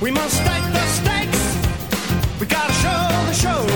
We must stake the stakes. We gotta show the show.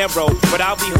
Narrow. But I'll be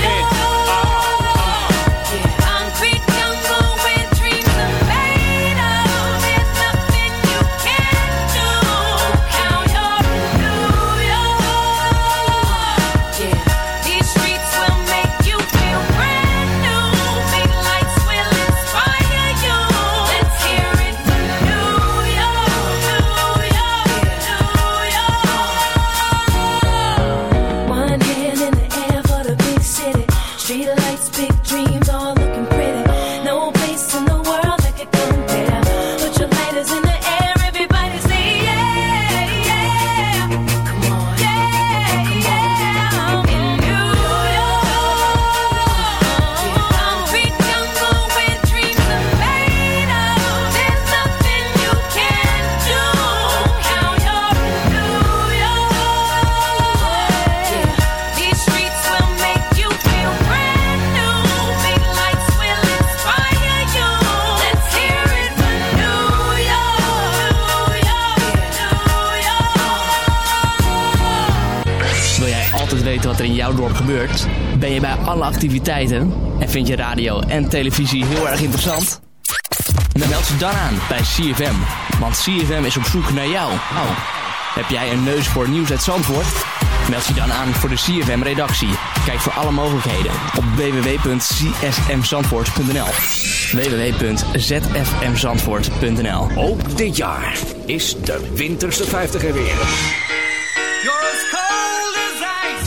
Altijd weten wat er in jouw dorp gebeurt? Ben je bij alle activiteiten? En vind je radio en televisie heel erg interessant? Dan meld je dan aan bij CFM. Want CFM is op zoek naar jou. Oh. Heb jij een neus voor nieuws uit Zandvoort? Meld je dan aan voor de CFM-redactie. Kijk voor alle mogelijkheden op www.csmzandvoort.nl www.zfmzandvoort.nl Ook dit jaar is de Winterse 50 er weer.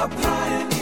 a pioneer.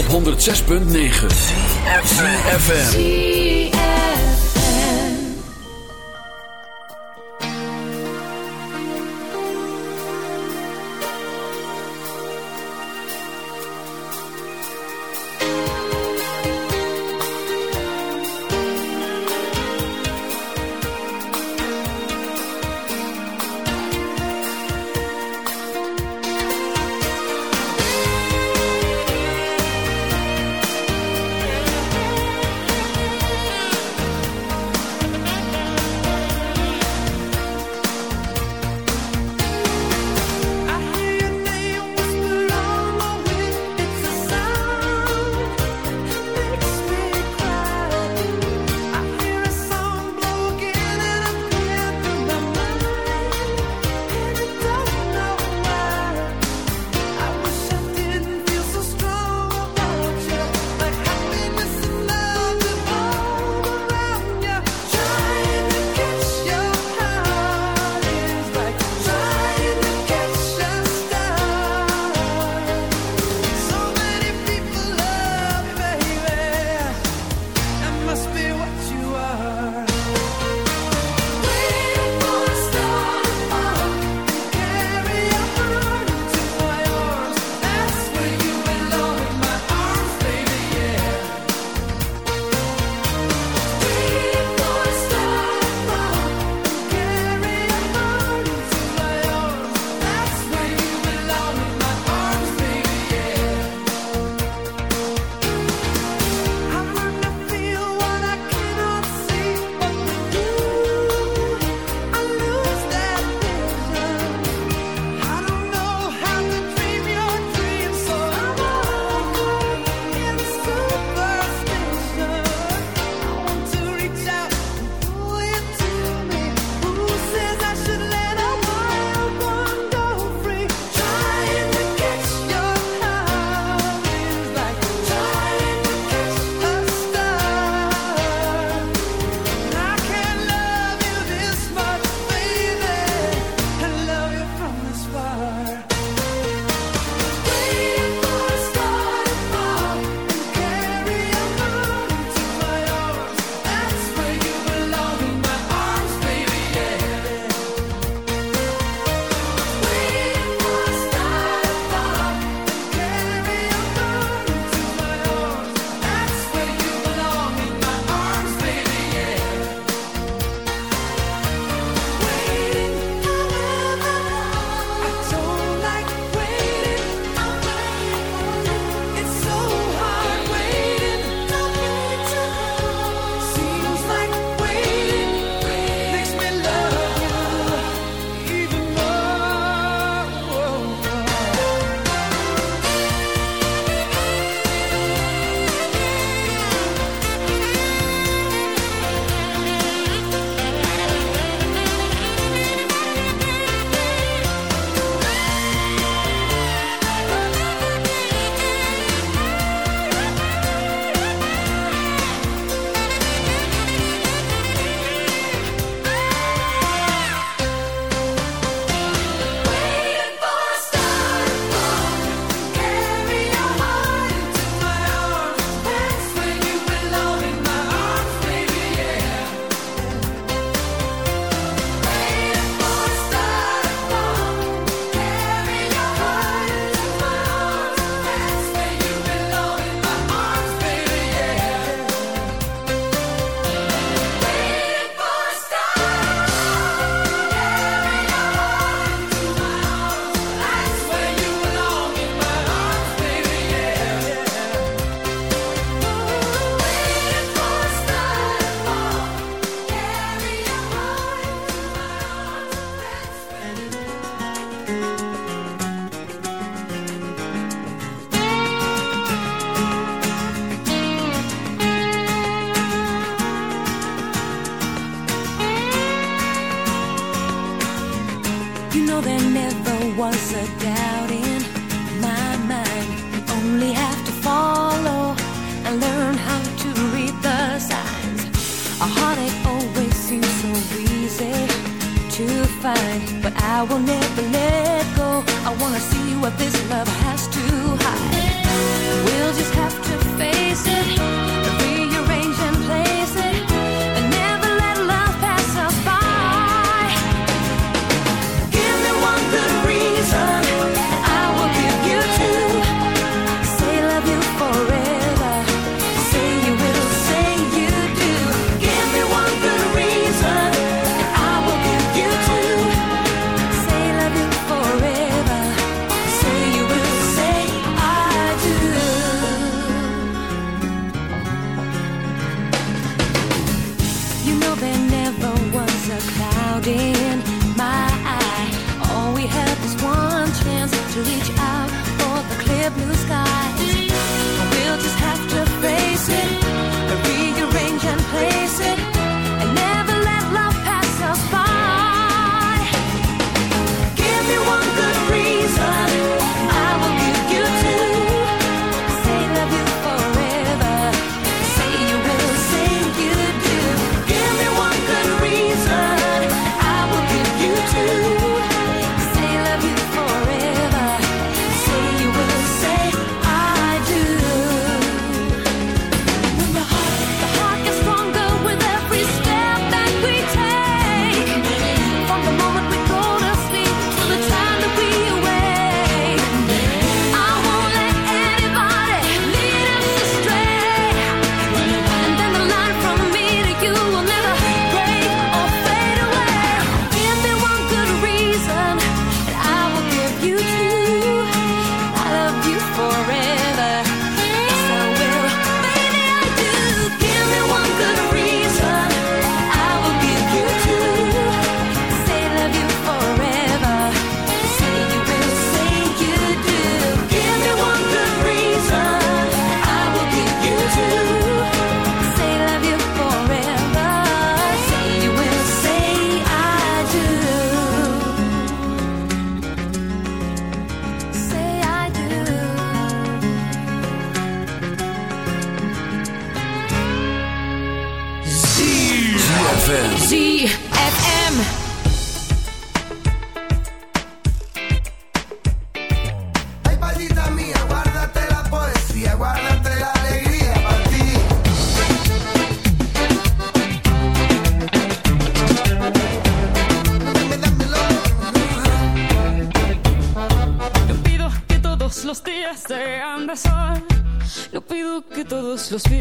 Op 106.9. FM. Sí, Ay, Maldita mía, guárdate la poesía, guárdate la alegría para ti, dámelo. Yo pido que todos los días sean razón Yo pido que todos los días sean